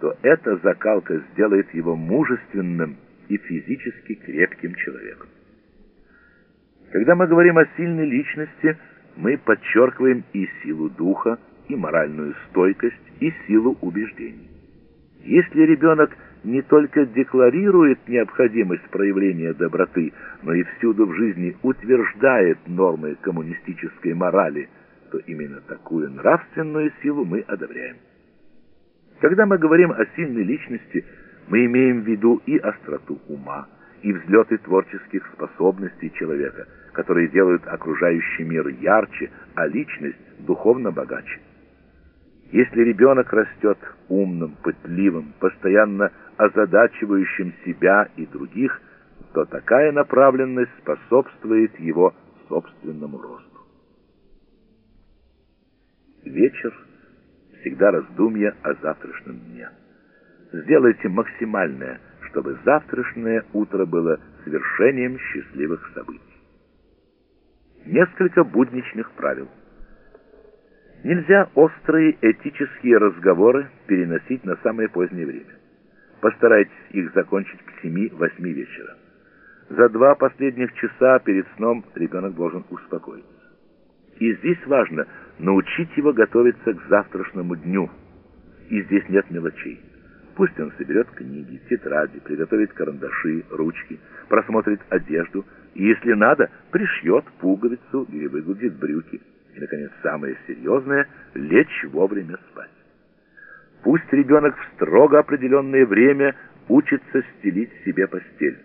то эта закалка сделает его мужественным и физически крепким человеком. Когда мы говорим о сильной личности, мы подчеркиваем и силу духа, и моральную стойкость, и силу убеждений. Если ребенок не только декларирует необходимость проявления доброты, но и всюду в жизни утверждает нормы коммунистической морали, то именно такую нравственную силу мы одобряем. Когда мы говорим о сильной личности, мы имеем в виду и остроту ума, и взлеты творческих способностей человека, которые делают окружающий мир ярче, а личность духовно богаче. Если ребенок растет умным, пытливым, постоянно озадачивающим себя и других, то такая направленность способствует его собственному росту. Вечер всегда раздумья о завтрашнем дне. Сделайте максимальное, чтобы завтрашнее утро было свершением счастливых событий. Несколько будничных правил. Нельзя острые этические разговоры переносить на самое позднее время. Постарайтесь их закончить к 7-8 вечера. За два последних часа перед сном ребенок должен успокоиться. И здесь важно научить его готовиться к завтрашнему дню. И здесь нет мелочей. Пусть он соберет книги, тетради, приготовит карандаши, ручки, просмотрит одежду и, если надо, пришьет пуговицу или выгладит брюки. И, наконец, самое серьезное — лечь вовремя спать. Пусть ребенок в строго определенное время учится стелить себе постель.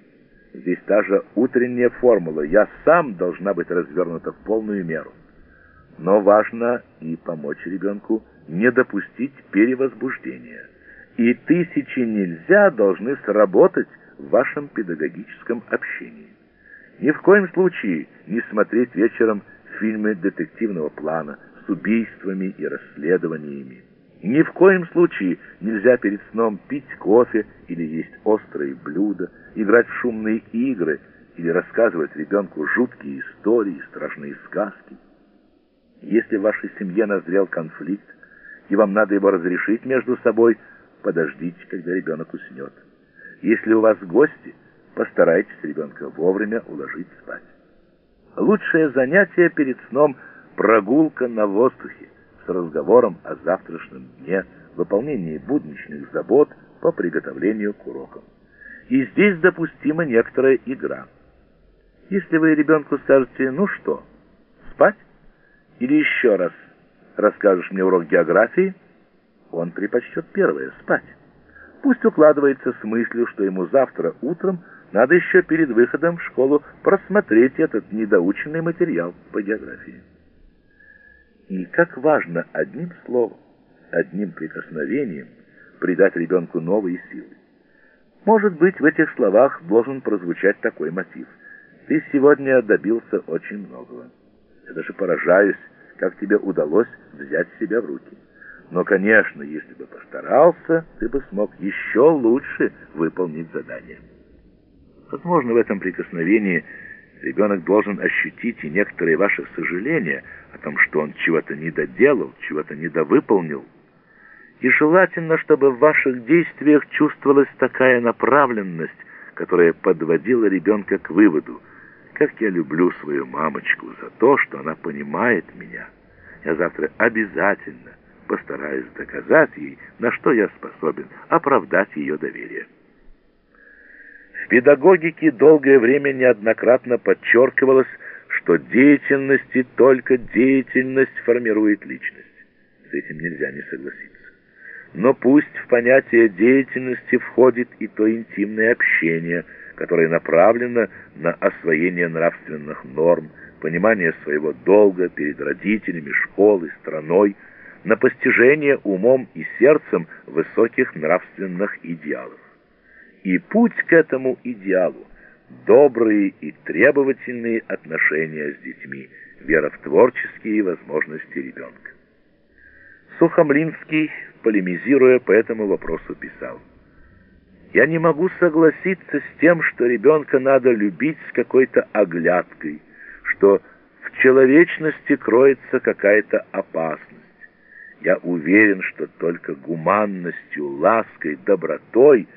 Здесь та же утренняя формула «я сам» должна быть развернута в полную меру. Но важно и помочь ребенку не допустить перевозбуждения. И тысячи нельзя должны сработать в вашем педагогическом общении. Ни в коем случае не смотреть вечером фильмы детективного плана с убийствами и расследованиями. Ни в коем случае нельзя перед сном пить кофе или есть острые блюда, играть в шумные игры или рассказывать ребенку жуткие истории, страшные сказки. Если в вашей семье назрел конфликт, и вам надо его разрешить между собой, подождите, когда ребенок уснет. Если у вас гости, постарайтесь ребенка вовремя уложить спать. Лучшее занятие перед сном – прогулка на воздухе с разговором о завтрашнем дне, выполнении будничных забот по приготовлению к урокам. И здесь допустима некоторая игра. Если вы ребенку скажете «ну что, спать?» Или еще раз расскажешь мне урок географии, он предпочтет первое — спать. Пусть укладывается с мыслью, что ему завтра утром надо еще перед выходом в школу просмотреть этот недоученный материал по географии. И как важно одним словом, одним прикосновением придать ребенку новые силы. Может быть, в этих словах должен прозвучать такой мотив. Ты сегодня добился очень многого. Я даже поражаюсь, как тебе удалось взять себя в руки. Но, конечно, если бы постарался, ты бы смог еще лучше выполнить задание. Возможно, в этом прикосновении ребенок должен ощутить и некоторые ваши сожаления о том, что он чего-то не доделал, чего-то недовыполнил. И желательно, чтобы в ваших действиях чувствовалась такая направленность, которая подводила ребенка к выводу – как я люблю свою мамочку за то, что она понимает меня. Я завтра обязательно постараюсь доказать ей, на что я способен, оправдать ее доверие. В педагогике долгое время неоднократно подчеркивалось, что деятельность и только деятельность формирует личность. С этим нельзя не согласиться. Но пусть в понятие деятельности входит и то интимное общение – которое направлено на освоение нравственных норм, понимание своего долга перед родителями, школой, страной, на постижение умом и сердцем высоких нравственных идеалов. И путь к этому идеалу – добрые и требовательные отношения с детьми, вера в творческие возможности ребенка. Сухомлинский, полемизируя по этому вопросу, писал – я не могу согласиться с тем, что ребенка надо любить с какой-то оглядкой, что в человечности кроется какая-то опасность. Я уверен, что только гуманностью, лаской, добротой